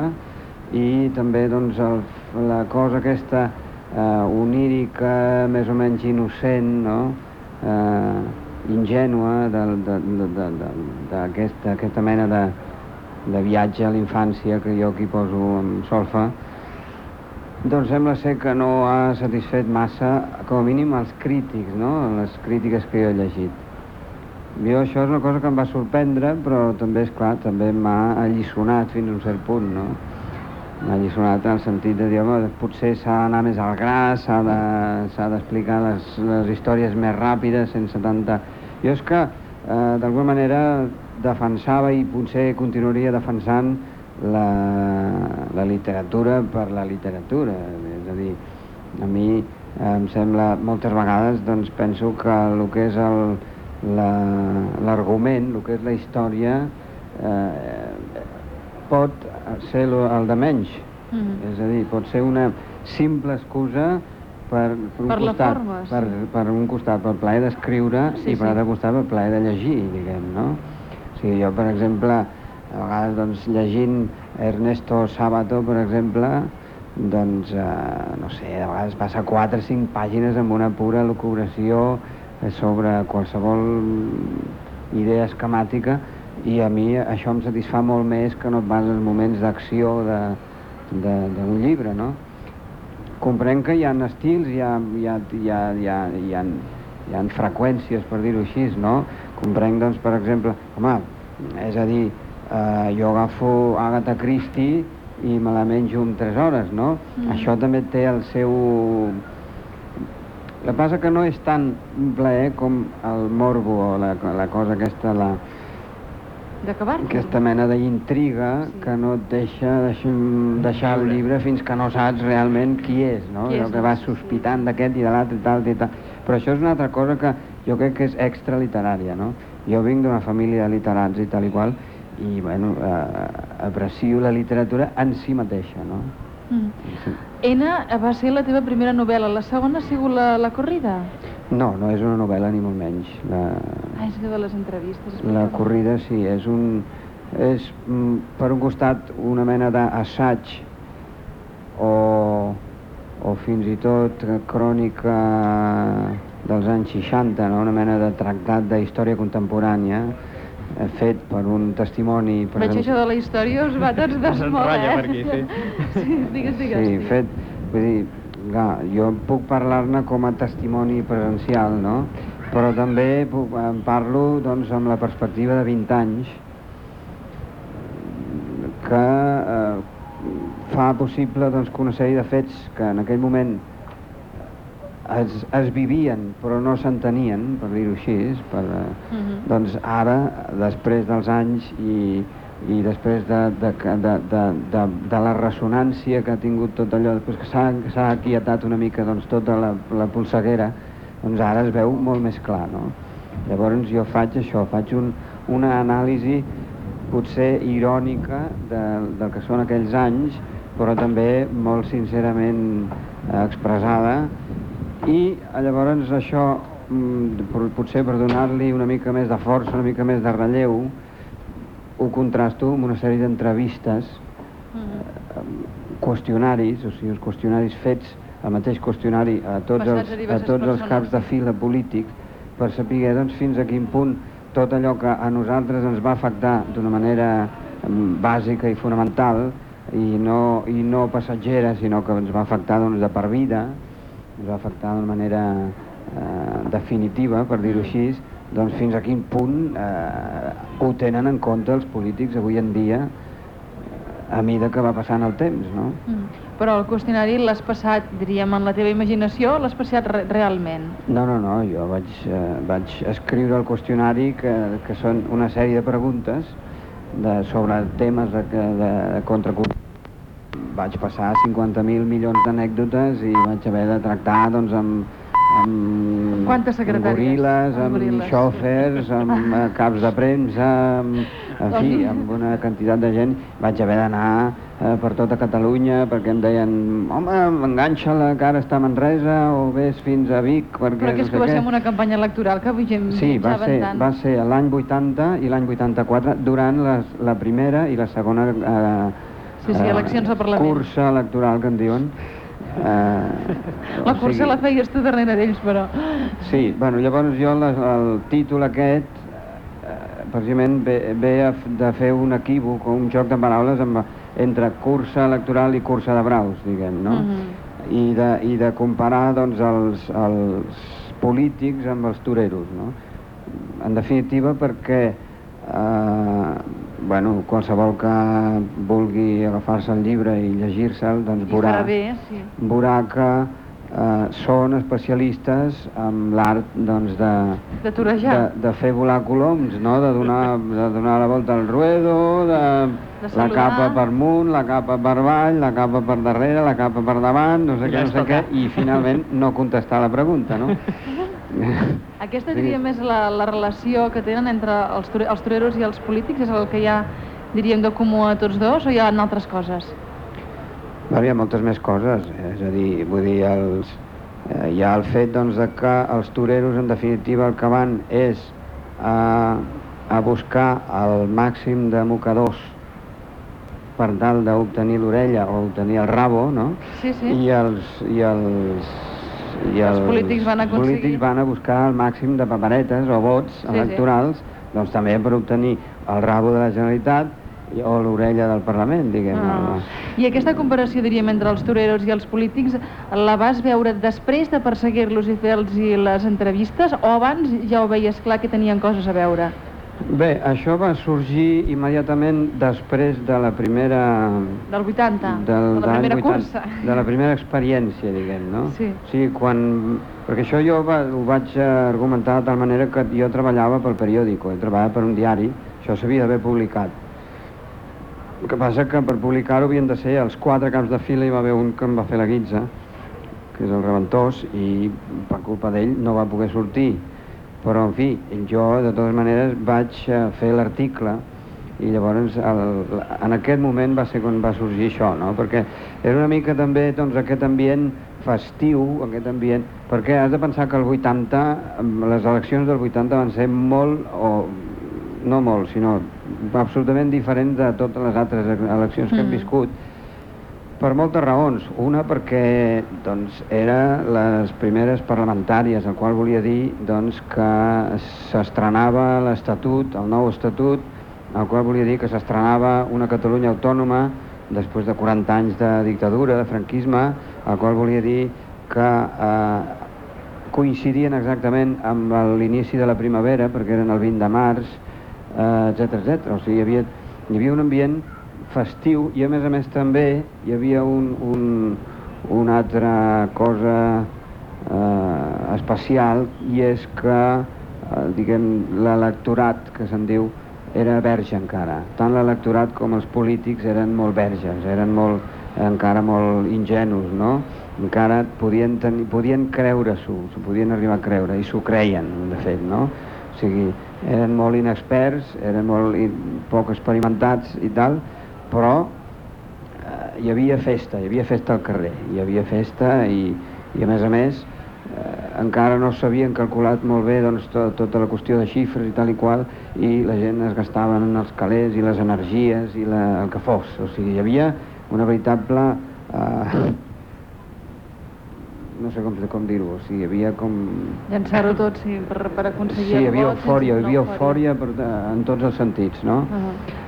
Speaker 3: i també doncs, el, la cosa aquesta eh, onírica, més o menys innocent, no? eh, ingènua d'aquesta aquesta mena de, de viatge a la infància que jo aquí poso en solfa, doncs sembla ser que no ha satisfet massa, com a mínim, els crítics, no? Les crítiques que jo he llegit. Jo això és una cosa que em va sorprendre, però també, és clar, també m'ha allisonat fins a un cert punt, no? M'ha allisonat en el sentit de dir, home, potser s'ha d'anar més al gra, s'ha de- d'explicar les, les històries més ràpides, sense tanta... Jo és que, eh, d'alguna manera, defensava i potser continuaria defensant la, la literatura per la literatura. És a dir, a mi em sembla, moltes vegades, doncs penso que el que és el, la- l'argument, el que és la història, eh, pot ser el de menys.
Speaker 1: Mhm.
Speaker 3: És a dir, pot ser una simple excusa per, per un
Speaker 1: Per la
Speaker 3: costat,
Speaker 1: forma, sí.
Speaker 3: per, per un costat pel plaer d'escriure
Speaker 1: Sí,
Speaker 3: i per
Speaker 1: sí.
Speaker 3: l'altre costat pel plaer de llegir, diguem, no? O sigui, jo, per exemple, a vegades, doncs, llegint Ernesto Sábato, per exemple, doncs, eh, no sé, a vegades passa 4 o 5 pàgines amb una pura locubració sobre qualsevol idea esquemàtica i a mi això em satisfà molt més que no pas els moments d'acció d'un llibre, no? Comprenc que hi ha estils, hi ha, hi ha, hi ha, hi ha, hi ha, hi ha freqüències, per dir-ho així, no? Comprenc, doncs, per exemple, home, és a dir, eh, jo agafo Agatha Christie i me la menjo en 3 hores, no?
Speaker 1: Mm.
Speaker 3: Això també té el seu... El que passa que no és tan un plaer com el morbo o la, la cosa aquesta, la,
Speaker 1: D'acabar-lo.
Speaker 3: aquesta mena d'intriga
Speaker 1: Sí.
Speaker 3: que no et deixa deixar, deixar el llibre fins que no saps realment qui és, no?
Speaker 1: Qui és,
Speaker 3: el que vas
Speaker 1: sí.
Speaker 3: sospitant d'aquest i de l'altre i tal i tal. Però això és una altra cosa que jo crec que és extraliterària, no? Jo vinc d'una família de literats i tal i qual i, bueno, eh, aprecio la literatura en si mateixa, no?
Speaker 1: Mm. Ena va ser la teva primera novel·la, la segona ha sigut la, la corrida?
Speaker 3: No, no és una novel·la ni molt menys. La,
Speaker 1: Ah, és de les entrevistes.
Speaker 3: La corrida sí, és un... És, mm, per un costat, una mena d'assaig o, o fins i tot crònica dels anys 60, no? una mena de tractat de història contemporània fet per un testimoni...
Speaker 1: Veig que això de la història us va (laughs) tots de
Speaker 2: S'enrotlla per aquí, sí.
Speaker 1: sí, digues, digues.
Speaker 3: Sí, fet, vull dir, clar, jo puc parlar-ne com a testimoni presencial, no? Però també puc, en parlo doncs, amb la perspectiva de 20 anys, que eh, fa possible doncs, que una sèrie de fets que en aquell moment es, es vivien però no s'entenien, per dir-ho així, per, uh -huh. doncs ara, després dels anys i, i després de, de, de, de, de, de la ressonància que ha tingut tot allò, després que s'ha aquietat una mica doncs, tota la, la polseguera, doncs ara es veu molt més clar, no? Llavors jo faig això, faig un, una anàlisi potser irònica de, del que són aquells anys, però també molt sincerament eh, expressada i llavors això mm, potser per donar-li una mica més de força, una mica més de relleu ho contrasto amb una sèrie d'entrevistes mm. qüestionaris, o sigui, els qüestionaris fets el mateix qüestionari a tots els, a tots els caps de fila polític per saber doncs, fins a quin punt tot allò que a nosaltres ens va afectar d'una manera bàsica i fonamental i no, i no passatgera, sinó que ens va afectar doncs, de per vida, ens va afectar d'una manera eh, definitiva, per dir-ho així, doncs fins a quin punt eh, ho tenen en compte els polítics avui en dia a mida que va passant el temps, no? Mm.
Speaker 1: Però el qüestionari l'has passat, diríem, en la teva imaginació o l'has passat re realment?
Speaker 3: No, no, no, jo vaig, eh, vaig escriure el qüestionari que, que són una sèrie de preguntes de, sobre temes de, de, de contracultura vaig passar 50.000 milions d'anècdotes i vaig haver de tractar doncs, amb, amb,
Speaker 1: Quantes
Speaker 3: amb goril·les, amb, amb xòfers, amb (laughs) eh, caps de premsa, amb, en fi, amb una quantitat de gent. Vaig haver d'anar eh, per tota Catalunya perquè em deien home, enganxa-la que ara està a Manresa o vés fins a Vic perquè
Speaker 1: Però que és
Speaker 3: no
Speaker 1: que va
Speaker 3: què.
Speaker 1: ser una campanya electoral que gent
Speaker 3: Sí, va ser,
Speaker 1: tant.
Speaker 3: va ser l'any 80 i l'any 84 durant les, la primera i la segona eh,
Speaker 1: Sí, sí, eleccions al Parlament.
Speaker 3: cursa electoral que en diuen.
Speaker 1: Eh, (laughs) la cursa sigui... la feies tu darrere d'ells, però...
Speaker 3: Sí, bueno, llavors jo la, el títol aquest eh, precisament ve, ve a, de fer un equívoc o un joc de paraules amb, entre cursa electoral i cursa de braus, diguem, no? Uh -huh. I, de, I de comparar doncs, els, els polítics amb els toreros, no? En definitiva, perquè eh, bueno, qualsevol que vulgui agafar-se el llibre i llegir-se'l, doncs veurà,
Speaker 1: bé, sí.
Speaker 3: veurà que eh, són especialistes en l'art doncs, de,
Speaker 1: de,
Speaker 3: de, de fer volar coloms, no? de, donar, de donar la volta al ruedo, de,
Speaker 1: de
Speaker 3: la capa per munt, la capa per avall, la capa per darrere, la capa per davant, no sé
Speaker 2: I
Speaker 3: què, no sé què, i finalment no contestar la pregunta, no? (laughs) (laughs)
Speaker 1: Aquesta diria més la, la relació que tenen entre els, els toreros i els polítics, és el que hi ha, diríem, de comú a tots dos, o hi ha altres coses?
Speaker 3: Bueno, hi ha moltes més coses, és a dir, vull dir, els, eh, hi ha el fet doncs, de que els toreros en definitiva el que van és a, a buscar el màxim de mocadors per tal d'obtenir l'orella o obtenir el rabo, no?
Speaker 1: Sí, sí.
Speaker 3: I els, i els, i
Speaker 1: Els polítics van aconseguir-
Speaker 3: polítics van a buscar el màxim de paperetes o vots
Speaker 1: sí.
Speaker 3: electorals, doncs també per obtenir el rabo de la Generalitat o l'orella del Parlament, diguem.
Speaker 1: Ah. I aquesta comparació, diríem, entre els toreros i els polítics, la vas veure després de perseguir-los i fer-los les entrevistes o abans ja ho veies clar que tenien coses a veure?
Speaker 3: Bé, això va sorgir immediatament després de la primera...
Speaker 1: Del 80?
Speaker 3: Del,
Speaker 1: de la primera
Speaker 3: 80,
Speaker 1: cursa?
Speaker 3: De la primera experiència, diguem, no?
Speaker 1: Sí.
Speaker 3: O sigui, quan... Perquè això jo va, ho vaig argumentar de tal manera que jo treballava pel periòdico, treballava per un diari, això s'havia d'haver publicat. El que passa que per publicar-ho havien de ser els quatre caps de fila, hi va haver un que em va fer la guitza, que és el Reventós, i per culpa d'ell no va poder sortir. Però, en fi, jo, de totes maneres, vaig eh, fer l'article i llavors el, en aquest moment va ser quan va sorgir això, no? Perquè era una mica també doncs, aquest ambient festiu, aquest ambient... Perquè has de pensar que el 80, amb les eleccions del 80 van ser molt, o no molt, sinó absolutament diferents de totes les altres eleccions que hem
Speaker 1: Mm.
Speaker 3: viscut, per moltes raons. Una perquè doncs, era les primeres parlamentàries, el qual volia dir doncs, que s'estrenava l'Estatut, el nou Estatut, el qual volia dir que s'estrenava una Catalunya autònoma després de 40 anys de dictadura, de franquisme, el qual volia dir que eh, coincidien exactament amb l'inici de la primavera, perquè eren el 20 de març, etc etc. O sigui, hi havia, hi havia un ambient festiu i a més a més també hi havia un, un, una altra cosa eh, especial i és que eh, diguem l'electorat que se'n diu era verge encara. Tant l'electorat com els polítics eren molt verges, eren molt, encara molt ingenus, no? Encara podien, tenir, podien creure-s'ho, s'ho podien arribar a creure, i s'ho creien, de fet, no? O sigui, eren molt inexperts, eren molt poc experimentats i tal, però eh, hi havia festa, hi havia festa al carrer, hi havia festa i, i a més a més eh, encara no s'havien calculat molt bé doncs, to, tota la qüestió de xifres i tal i qual i la gent es gastava en els calés i les energies i la, el que fos. O sigui, hi havia una veritable... Eh, no sé com, com dir-ho, o sigui, hi havia com...
Speaker 1: Llançar-ho tot, sí, per, per aconseguir
Speaker 3: Sí, hi havia eufòria, hi havia eufòria per, en tots els sentits, no?
Speaker 1: Uh -huh.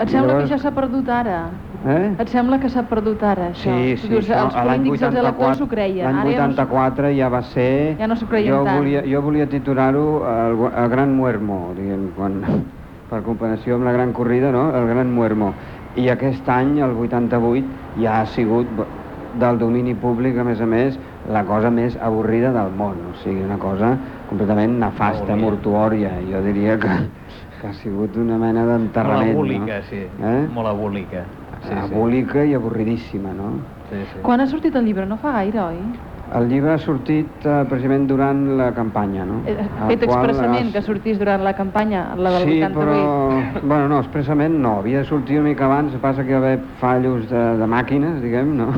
Speaker 1: Et sembla
Speaker 3: Llavors-
Speaker 1: que això s'ha perdut ara?
Speaker 3: Eh?
Speaker 1: Et sembla que s'ha perdut ara, això?
Speaker 3: Sí, sí,
Speaker 1: dius,
Speaker 3: això,
Speaker 1: els
Speaker 3: a l'any
Speaker 1: polítics i els electors
Speaker 3: 84,
Speaker 1: s'ho creien.
Speaker 3: l'any
Speaker 1: Ara ja no
Speaker 3: 84 ja va ser...
Speaker 1: Ja no s'ho creien
Speaker 3: jo
Speaker 1: tant.
Speaker 3: Volia, jo volia titular-ho el, el Gran Muermo, diguem, quan, (laughs) per comparació amb la Gran Corrida, no? El Gran Muermo. I aquest any, el 88, ja ha sigut del domini públic, a més a més, la cosa més avorrida del món. O sigui, una cosa completament nefasta, mortuòria. Jo diria que, que ha sigut una mena
Speaker 2: Molt
Speaker 3: d'enterrament.
Speaker 2: abúlica,
Speaker 3: no?
Speaker 2: sí.
Speaker 3: Eh?
Speaker 2: Molt abúlica. Sí, sí.
Speaker 3: Abúlica i avorridíssima, no?
Speaker 2: Sí, sí.
Speaker 1: Quan ha sortit el llibre? No fa gaire, oi?
Speaker 3: El llibre ha sortit eh, precisament durant la campanya, no?
Speaker 1: He
Speaker 3: El
Speaker 1: fet
Speaker 3: qual
Speaker 1: expressament
Speaker 3: has-
Speaker 1: que sortís durant la campanya, la del
Speaker 3: Sí,
Speaker 1: 88.
Speaker 3: però... Bueno, no, expressament no. Havia de sortir una mica abans, passa que hi va haver fallos de, de màquines, diguem, no?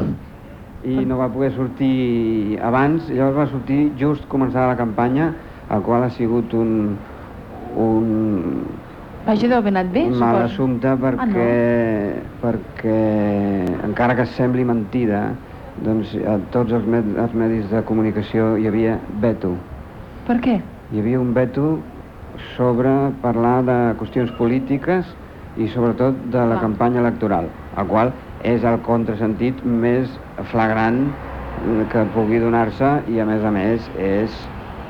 Speaker 3: I no va poder sortir abans, llavors va sortir just començada la campanya, el qual ha sigut un, un,
Speaker 1: Vaja, deu haver anat bé,
Speaker 3: un mal
Speaker 1: suposo.
Speaker 3: assumpte perquè, perquè encara que sembli mentida, doncs a tots els, med els medis de comunicació hi havia veto.
Speaker 1: Per què?
Speaker 3: Hi havia un veto sobre parlar de qüestions polítiques i sobretot de la
Speaker 1: Clar.
Speaker 3: campanya electoral, el qual és el contrasentit més flagrant eh, que pugui donar-se i a més a més és,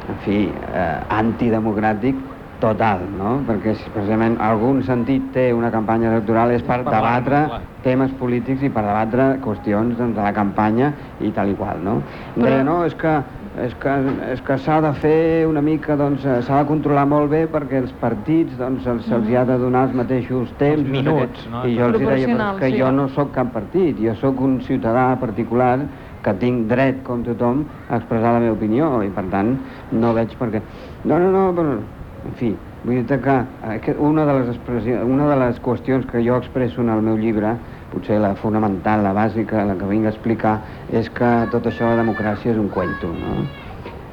Speaker 3: en fi, eh, antidemocràtic total, no? Perquè precisament algun sentit té una campanya electoral és per
Speaker 2: Parlar,
Speaker 3: debatre temes polítics i per debatre qüestions doncs, de la campanya i tal i qual, no?
Speaker 1: Però-
Speaker 3: Deia, no, és que és que, és que s'ha de fer una mica, doncs, eh, s'ha de controlar molt bé perquè els partits, doncs, els- se'ls hi ha de donar els mateixos temps.
Speaker 2: Els minuts, no?
Speaker 3: I jo els deia, però és que
Speaker 1: sí.
Speaker 3: jo no sóc cap partit, jo sóc un ciutadà particular que tinc dret, com tothom, a expressar la meva opinió, i per tant, no veig per què... No, no, no, però, en fi, vull dir que una de les una de les qüestions que jo expresso en el meu llibre, potser la fonamental, la bàsica, la que vinc a explicar, és que tot això de democràcia és un cuento, no?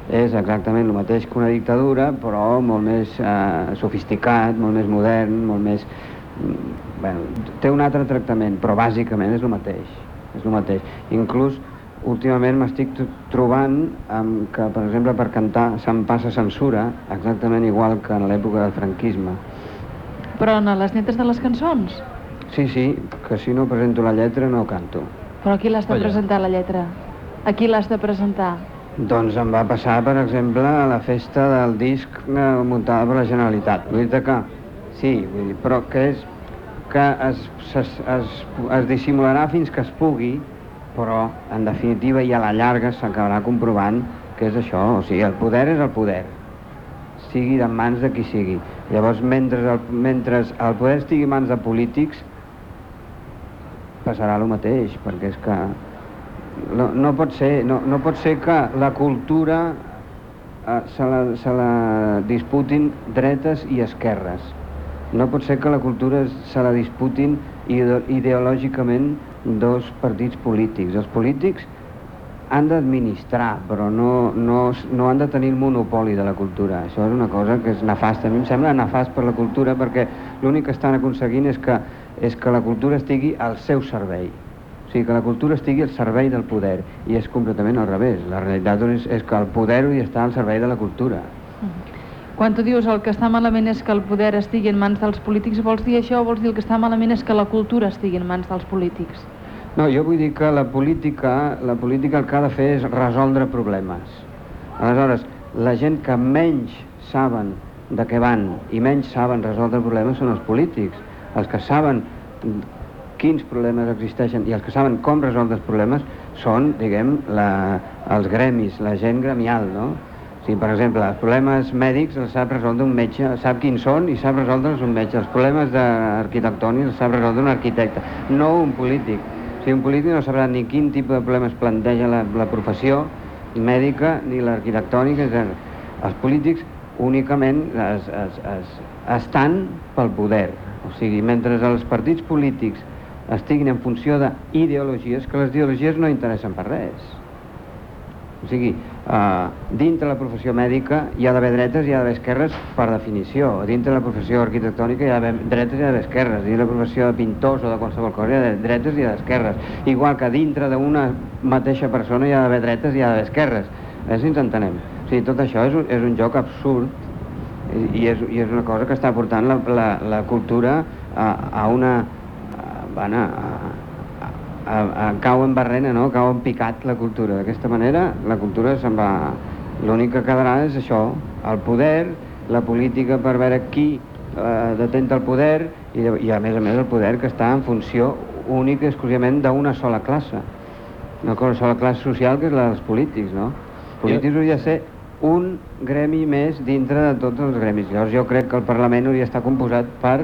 Speaker 3: És exactament el mateix que una dictadura, però molt més eh, sofisticat, molt més modern, molt més... mm, Bueno, té un altre tractament, però bàsicament és el mateix. És el mateix. Inclús últimament m'estic tr- trobant amb que, per exemple, per cantar se'm passa censura exactament igual que en l'època del franquisme.
Speaker 1: Però en les netes de les cançons?
Speaker 3: Sí, sí, que si no presento la lletra no canto.
Speaker 1: Però aquí l'has de
Speaker 2: Vaja.
Speaker 1: presentar, la lletra. Aquí l'has de presentar.
Speaker 3: Doncs em va passar, per exemple, a la festa del disc eh, muntada per la Generalitat. Vull dir que, sí, vull dir, però que és que es, es, es, es dissimularà fins que es pugui, però en definitiva i a la llarga s'acabarà comprovant que és això, o sigui, el poder és el poder, sigui de mans de qui sigui. Llavors, mentre el, mentre el poder estigui en mans de polítics, passarà el mateix, perquè és que no, no, pot ser, no, no pot ser que la cultura eh, se, la, se la disputin dretes i esquerres. No pot ser que la cultura se la disputin ideològicament dos partits polítics. Els polítics han d'administrar, però no, no, no han de tenir el monopoli de la cultura. Això és una cosa que és nefasta. A mi em sembla nefast per la cultura perquè l'únic que estan aconseguint és que, és que la cultura estigui al seu servei. O sigui, que la cultura estigui al servei del poder. I és completament al revés. La realitat és, és que el poder hi està al servei de la cultura.
Speaker 1: Quan tu dius el que està malament és que el poder estigui en mans dels polítics, vols dir això o vols dir el que està malament és que la cultura estigui en mans dels polítics?
Speaker 3: No, jo vull dir que la política, la política el que ha de fer és resoldre problemes. Aleshores, la gent que menys saben de què van i menys saben resoldre problemes són els polítics. Els que saben quins problemes existeixen i els que saben com resoldre els problemes són, diguem, la, els gremis, la gent gremial, no? Si, per exemple, els problemes mèdics els sap resoldre un metge, sap quins són i sap resoldre'ls un metge. Els problemes arquitectònics els sap resoldre un arquitecte, no un polític. O sigui, un polític no sabrà ni quin tipus de problemes planteja la, la professió mèdica ni l'arquitectònica. Els polítics únicament es, es, es, estan pel poder. O sigui, mentre els partits polítics estiguin en funció d'ideologies, que les ideologies no interessen per res. O sigui, Uh, dintre la professió mèdica hi ha d'haver dretes i hi ha d'haver esquerres per definició. Dintre la professió arquitectònica hi ha d'haver dretes i hi ha d'haver esquerres. Dintre la professió de pintors o de qualsevol cosa hi ha d'haver dretes i hi ha d'haver esquerres. Igual que dintre d'una mateixa persona hi ha d'haver dretes i hi ha d'haver esquerres. A veure si ens entenem. O sigui, tot això és un, és un joc absurd i és, i és una cosa que està portant la, la, la cultura a, a una... A, bueno, a, a, a, cau en barrena, no? cau en picat la cultura. D'aquesta manera la cultura sembla... L'únic que quedarà és això, el poder, la política per veure qui eh, detenta el poder i, i a més a més el poder que està en funció única i exclusivament d'una sola classe. Una sola classe social que és la dels polítics, no? Els polítics hauria de ser un gremi més dintre de tots els gremis. Llavors jo crec que el Parlament hauria d'estar composat per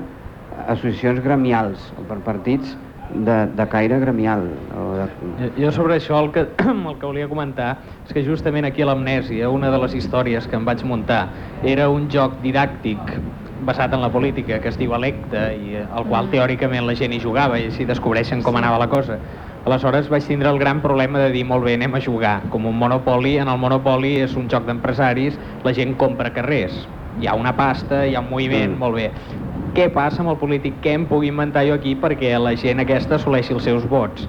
Speaker 3: associacions gremials o per partits de, de caire gremial. O de...
Speaker 2: Jo sobre això el que, (clears throat) el que volia comentar és que justament aquí a l'Amnèsia, una de les històries que em vaig muntar era un joc didàctic basat en la política que es diu Electa i al qual teòricament la gent hi jugava i així descobreixen com anava la cosa. Aleshores vaig tindre el gran problema de dir, molt bé, anem a jugar. Com un monopoli, en el monopoli és un joc d'empresaris, la gent compra carrers. Hi ha una pasta, hi ha un moviment, mm. molt bé què passa amb el polític, què em pugui inventar jo aquí perquè la gent aquesta assoleixi els seus vots.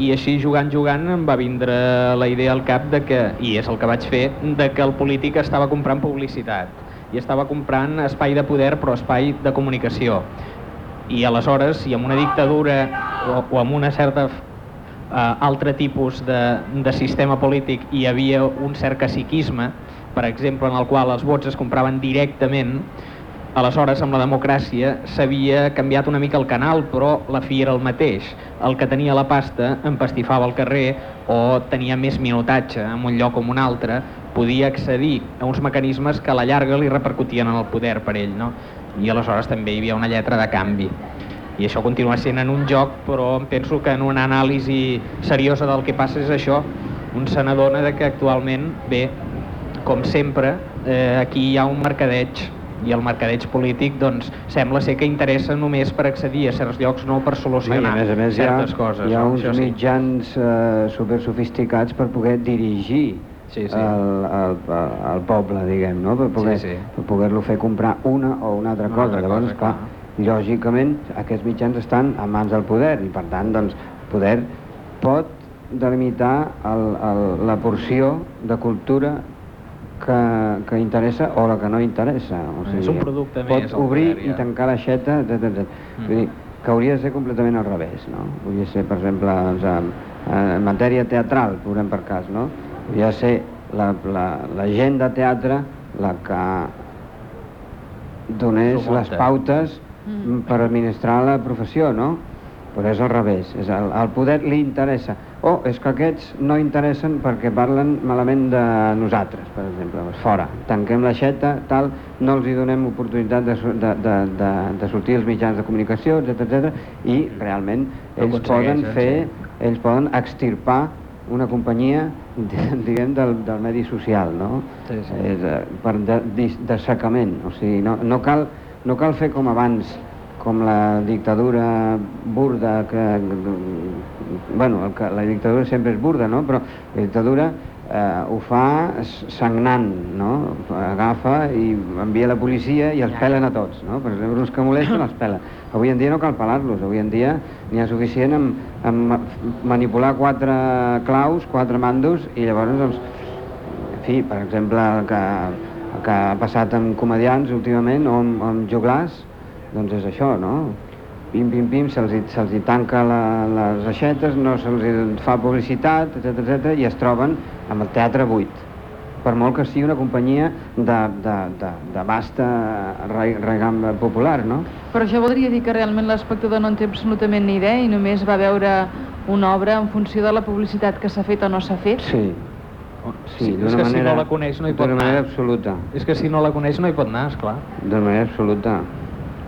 Speaker 2: I així, jugant, jugant, em va vindre la idea al cap de que, i és el que vaig fer, de que el polític estava comprant publicitat i estava comprant espai de poder però espai de comunicació. I aleshores, si amb una dictadura o, o amb una certa uh, altre tipus de, de sistema polític hi havia un cert caciquisme, per exemple, en el qual els vots es compraven directament, Aleshores, amb la democràcia s'havia canviat una mica el canal, però la fi era el mateix. El que tenia la pasta empastifava al carrer o tenia més minutatge en un lloc en un altre, podia accedir a uns mecanismes que a la llarga li repercutien en el poder per ell, no? I aleshores també hi havia una lletra de canvi. I això continua sent en un joc, però em penso que en una anàlisi seriosa del que passa és això. Un se n'adona que actualment, bé, com sempre, eh, aquí hi ha un mercadeig i el mercadeig polític doncs, sembla ser que interessa només per accedir a certs llocs, no per solucionar
Speaker 3: a més a més, certes
Speaker 2: hi ha, coses.
Speaker 3: Hi ha uns sí. mitjans eh, super sofisticats per poder dirigir sí, sí. El, el, el poble, diguem, no? per poder-lo sí, sí. poder fer comprar una o una altra una cosa. Altra Llavors, cosa, clar, clar, lògicament, aquests mitjans estan a mans del poder i, per tant, doncs, poder pot delimitar el, el, la porció de cultura que, que interessa o la que no interessa. O
Speaker 2: sigui, és un producte
Speaker 3: pot
Speaker 2: més.
Speaker 3: Pot obrir i tancar l'aixeta, etc. etc. Mm. Vull dir, que hauria de ser completament al revés, no? Hauria de ser, per exemple, doncs, en, en matèria teatral, posem per cas, no? Hauria de ser la, la, la gent de teatre la que donés les pautes mm. per administrar la professió, no? Però és al revés, és el, el poder li interessa o oh, és que aquests no interessen perquè parlen malament de nosaltres, per exemple, doncs fora, tanquem l'aixeta, tal, no els hi donem oportunitat de, de, de, de, de sortir als mitjans de comunicació, etc etc. i realment ells poden fer, ells poden extirpar una companyia, (laughs) diguem, del, del medi social, no? Sí, sí. És, eh, per d'assecament, o sigui, no, no, cal, no cal fer com abans, com la dictadura burda que... Bueno, el que, la dictadura sempre és burda, no? Però la dictadura eh, ho fa sagnant, no? Agafa i envia la policia i els pelen a tots, no? Per exemple, els que molesten els pela. Avui en dia no cal pelar-los, avui en dia n'hi ha suficient amb, amb manipular quatre claus, quatre mandos, i llavors, doncs, en fi, per exemple, el que, el que ha passat amb comedians últimament o amb, amb joglars, doncs és això, no? Pim, pim, pim, se'ls se hi tanca la, les aixetes, no se'ls fa publicitat, etc etc i es troben amb el teatre buit. per molt que sigui una companyia de, de, de, de vasta regam popular, no?
Speaker 1: Però això voldria dir que realment l'espectador no en té absolutament ni idea i només va veure una obra en funció de la publicitat que s'ha fet o no s'ha fet?
Speaker 3: Sí.
Speaker 2: Sí, és que manera, si no la coneix no hi pot anar.
Speaker 3: D'una manera absoluta.
Speaker 2: És que si no la coneix no hi pot anar, esclar.
Speaker 3: D'una manera absoluta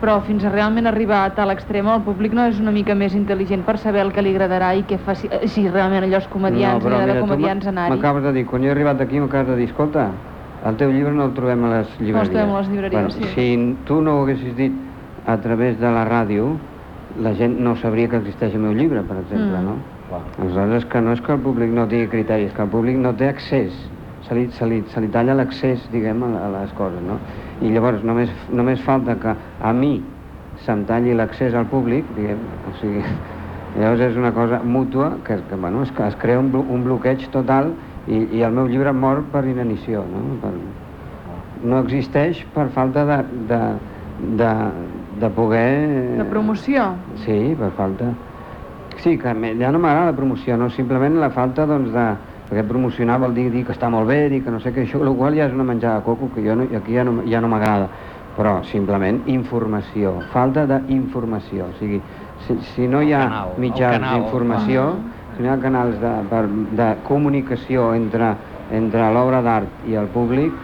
Speaker 1: però fins a realment arribar a tal extrem el públic no és una mica més intel·ligent per saber el que li agradarà i què faci, eh, si realment allò és comedians, no, agrada comedians anar-hi.
Speaker 3: M'acabes de dir, quan jo he arribat aquí m'acabes de dir, escolta, el teu llibre no el trobem a les llibreries. No el
Speaker 1: trobem a les llibreries, bueno, sí.
Speaker 3: Si tu no ho haguessis dit a través de la ràdio, la gent no sabria que existeix el meu llibre, per exemple, mm. no? Clar. Aleshores, que no és que el públic no tingui criteris, que el públic no té accés, se li, se li, se li talla l'accés, diguem, a, a les coses, no? I llavors només, només falta que a mi se'm talli l'accés al públic, diguem, o sigui, (laughs) llavors és una cosa mútua que, que, bueno, es, es crea un, un bloqueig total i, i el meu llibre mor per inanició, no? Per, no existeix per falta de, de, de, de poder...
Speaker 1: De promoció?
Speaker 3: Sí, per falta... Sí, que ja no m'agrada la promoció, no? simplement la falta doncs, de, perquè promocionar vol dir, dir que està molt bé, dir que no sé què, això, el qual ja és una menjada de coco que jo no, aquí ja no, ja no m'agrada, però simplement informació, falta d'informació, o sigui, si, si no hi ha canal, mitjans d'informació, si no hi ha canals de, per, de comunicació entre, entre l'obra d'art i el públic,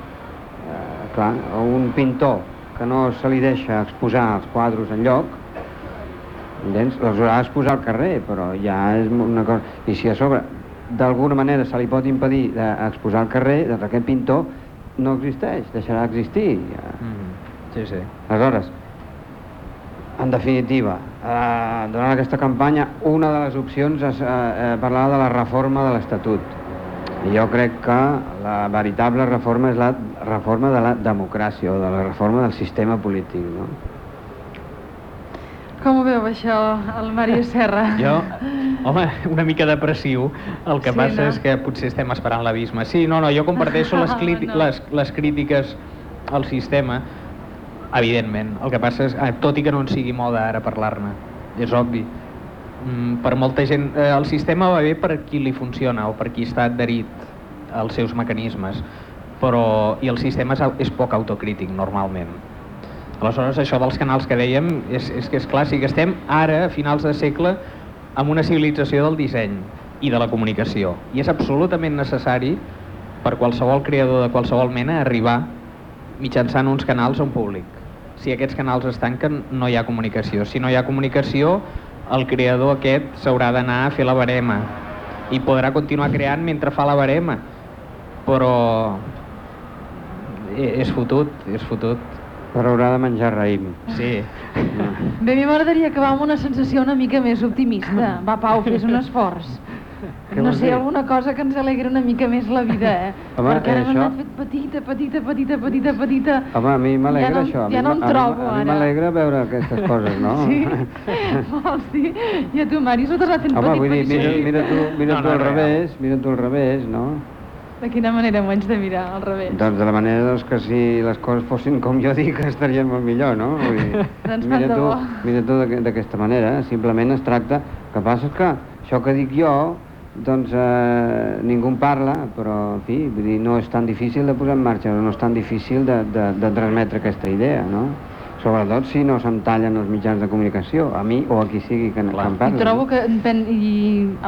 Speaker 3: eh, clar, o un pintor que no se li deixa exposar els quadros en lloc, entens? Els haurà d'exposar al carrer, però ja és una cosa... I si a sobre d'alguna manera se li pot impedir d'exposar al carrer, doncs aquest pintor no existeix, deixarà d'existir. Mm
Speaker 2: -hmm. Sí, sí.
Speaker 3: Aleshores, en definitiva, eh, durant aquesta campanya, una de les opcions és eh, eh, parlar de la reforma de l'Estatut. I jo crec que la veritable reforma és la reforma de la democràcia o de la reforma del sistema polític, no?
Speaker 1: Com ho veu això, el Mario Serra?
Speaker 2: Jo, (laughs) home, una mica depressiu. El que sí, passa no? és que potser estem esperant l'abisme. Sí, no, no, jo comparteixo les, (laughs) no. les, les crítiques al sistema, evidentment. El que passa és, eh, tot i que no en sigui moda ara parlar-ne, és obvi. Mm, per molta gent, eh, el sistema va bé per qui li funciona o per qui està adherit als seus mecanismes, però i el sistema és, és poc autocrític normalment Aleshores, això dels canals que dèiem, és, és que és clàssic. Estem ara, a finals de segle, amb una civilització del disseny i de la comunicació. I és absolutament necessari per qualsevol creador de qualsevol mena arribar mitjançant uns canals a un públic. Si aquests canals es tanquen, no hi ha comunicació. Si no hi ha comunicació, el creador aquest s'haurà d'anar a fer la barema i podrà continuar creant mentre fa la barema. Però eh, és fotut, és fotut.
Speaker 3: Però haurà de menjar raïm.
Speaker 2: Sí.
Speaker 1: Bé, a mi m'agradaria acabar amb una sensació una mica més optimista. Va, Pau, fes un esforç. no sé, alguna cosa que ens alegri una mica més la vida, eh? Home, Perquè ara això... m'han fet petita, petita, petita, petita, petita...
Speaker 3: Home, a mi m'alegra ja no, això.
Speaker 1: Ja no em trobo,
Speaker 3: ara. A mi m'alegra veure aquestes coses, no?
Speaker 1: Sí? (laughs) Vols dir? I a tu, Mari, s'ho t'has anat fent
Speaker 3: Home,
Speaker 1: petit,
Speaker 3: vull dir, mira, mira tu, mira no, tu no, al revés, mira tu al revés, no?
Speaker 1: De quina manera m'ho haig de mirar, al revés?
Speaker 3: Doncs de la manera doncs, que si les coses fossin com jo dic, estaria molt millor, no? (laughs) Vull dir,
Speaker 1: doncs mira tu,
Speaker 3: mira tu d'aquesta manera, simplement es tracta... que passa és que això que dic jo, doncs eh, ningú en parla, però en fi, vull dir, no és tan difícil de posar en marxa, no és tan difícil de, de, de transmetre aquesta idea, no? Sobretot si no se'n tallen els mitjans de comunicació, a mi o a qui sigui que, que en parli.
Speaker 1: I trobo que, pen, i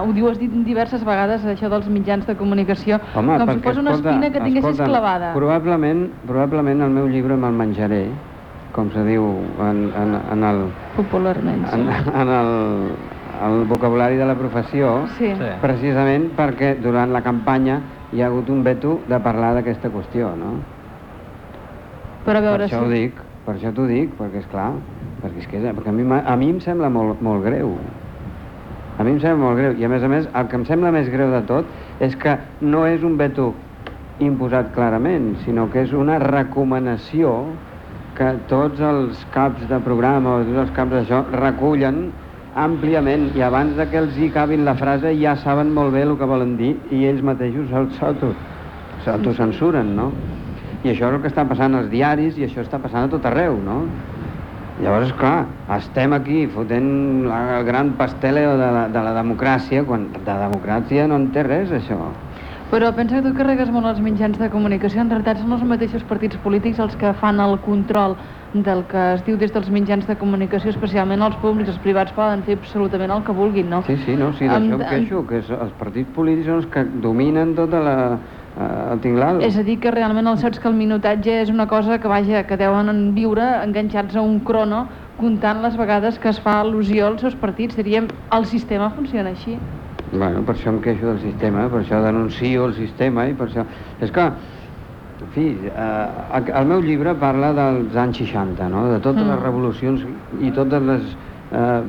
Speaker 1: ho diu, has dit diverses vegades, això dels mitjans de comunicació, Home, com si fos una escolta, espina que tinguessis escolta, clavada.
Speaker 3: Probablement, probablement el meu llibre me'l menjaré, com se diu en, en, en el...
Speaker 1: Popularment,
Speaker 3: sí. En, en el, el vocabulari de la professió,
Speaker 1: sí.
Speaker 3: precisament perquè durant la campanya hi ha hagut un veto de parlar d'aquesta qüestió, no?
Speaker 1: Però a veure
Speaker 3: per això si... ho dic. Per això t'ho dic, perquè és clar, perquè, és que, perquè a, mi, a mi em sembla molt, molt greu. A mi em sembla molt greu. I a més a més, el que em sembla més greu de tot és que no és un veto imposat clarament, sinó que és una recomanació que tots els caps de programa o tots els caps d'això recullen àmpliament i abans de que els hi acabin la frase ja saben molt bé el que volen dir i ells mateixos s'autocensuren, no? I això és el que està passant als diaris i això està passant a tot arreu, no? Llavors, clar, estem aquí fotent el gran pasteleo de la, de la democràcia, quan de democràcia no en té res, això.
Speaker 1: Però pensa que tu carregues molt els mitjans de comunicació. En realitat són els mateixos partits polítics els que fan el control del que es diu des dels mitjans de comunicació, especialment els públics, els privats poden fer absolutament el que vulguin, no?
Speaker 3: Sí, sí, no, sí, d'això em queixo, que és, els partits polítics són els que dominen tota la, el tinglado.
Speaker 1: És a dir, que realment el saps que el minutatge és una cosa que, vaja, que deuen viure enganxats a un crono comptant les vegades que es fa al·lusió als seus partits. Diríem, el sistema funciona així.
Speaker 3: Bueno, per això em queixo del sistema, per això denuncio el sistema i per això... És que, en fi, eh, el meu llibre parla dels anys 60, no? de totes mm. les revolucions i totes les eh,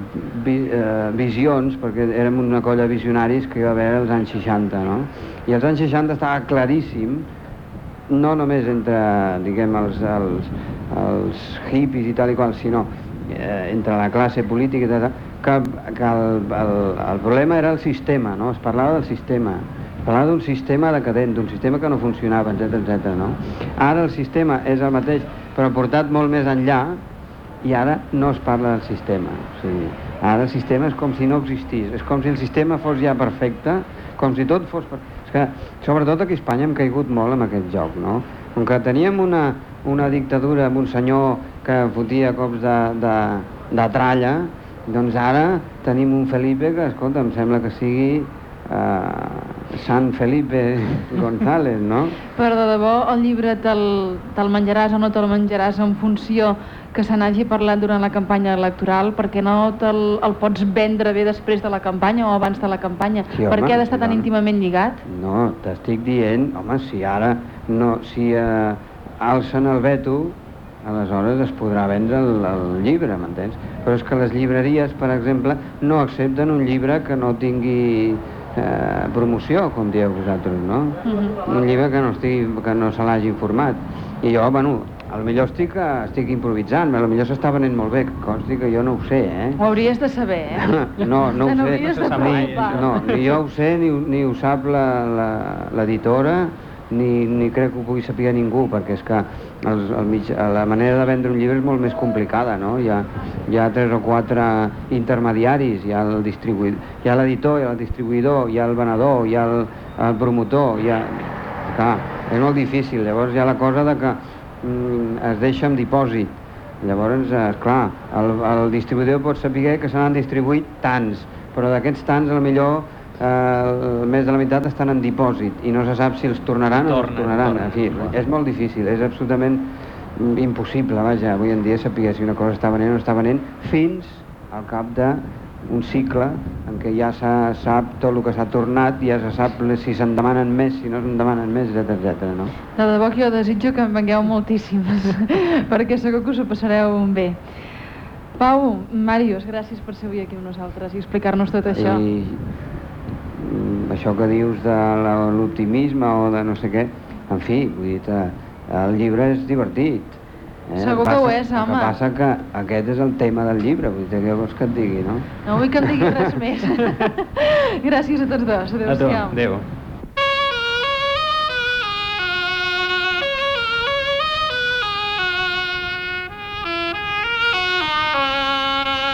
Speaker 3: vi, eh, visions, perquè érem una colla visionaris que hi va haver als anys 60, no? I als anys 60 estava claríssim, no només entre, diguem, els, els, els hippies i tal i qual, sinó eh, entre la classe política i tal, que, que el, el, el problema era el sistema, no? Es parlava del sistema, es parlava d'un sistema decadent, d'un sistema que no funcionava, etc etc. no? Ara el sistema és el mateix, però portat molt més enllà, i ara no es parla del sistema. O sigui, ara el sistema és com si no existís, és com si el sistema fos ja perfecte, com si tot fos... Per... És que, sobretot aquí a Espanya hem caigut molt en aquest joc, no? Com que teníem una, una dictadura amb un senyor que fotia cops de, de, de tralla, doncs ara tenim un Felipe que, escolta, em sembla que sigui uh, Sant Felipe (laughs) González, no?
Speaker 1: Però de debò el llibre te'l te menjaràs o no te'l menjaràs en funció que se n'hagi parlat durant la campanya electoral, perquè no te'l el pots vendre bé després de la campanya o abans de la campanya? Sí, home, per què ha d'estar tan íntimament lligat?
Speaker 3: No, t'estic dient, home, si ara no, si uh, alcen el veto, aleshores es podrà vendre el, el llibre, m'entens? Però és que les llibreries, per exemple, no accepten un llibre que no tingui eh, promoció, com dieu vosaltres, no? Uh mhm. -huh. Un llibre que no, estigui, que no se l'hagi informat. I jo, bueno, a lo millor estic, estic improvisant, a lo millor s'està venent molt bé, consti que jo no ho sé, eh?
Speaker 1: Ho hauries de saber,
Speaker 3: eh? (laughs) no, no ho sé. Ni, no, ni jo ho sé, ni, ni ho sap l'editora, ni, ni crec que ho pugui saber ningú, perquè és que els, el mig, la manera de vendre un llibre és molt més complicada, no? Hi ha, hi ha tres o quatre intermediaris, hi ha el distribuïdor, hi ha l'editor, hi ha el distribuïdor, hi ha el venedor, hi ha el, el promotor, hi ha... Clar, és molt difícil, llavors hi ha la cosa de que mm, es deixa en dipòsit, llavors, eh, clar, el, el distribuïdor pot saber que se n'han distribuït tants, però d'aquests tants, a millor eh, més de la meitat estan en dipòsit i no se sap si els tornaran Torna, o no els tornaran. Torna, en fi, és molt difícil, és absolutament impossible, vaja, avui en dia saber si una cosa està venent o no està venent fins al cap de un cicle en què ja se sap tot el que s'ha tornat, ja se sap si se'n demanen més, si no se'n demanen més, etc etc. no?
Speaker 1: De debò que jo desitjo que en vengueu moltíssimes, (laughs) perquè segur que us ho passareu bé. Pau, Màrius, gràcies per ser avui aquí amb nosaltres i explicar-nos tot això. I
Speaker 3: Mm, això que dius de l'optimisme o de no sé què, en fi, vull dir, el llibre és divertit.
Speaker 1: Eh? Segur passa, que ho és, home.
Speaker 3: El que passa que aquest és el tema del llibre, vull dir, què vols que et digui, no?
Speaker 1: No vull que em digui res (laughs) més. Gràcies a tots dos. Adéu-siau.
Speaker 2: Adéu.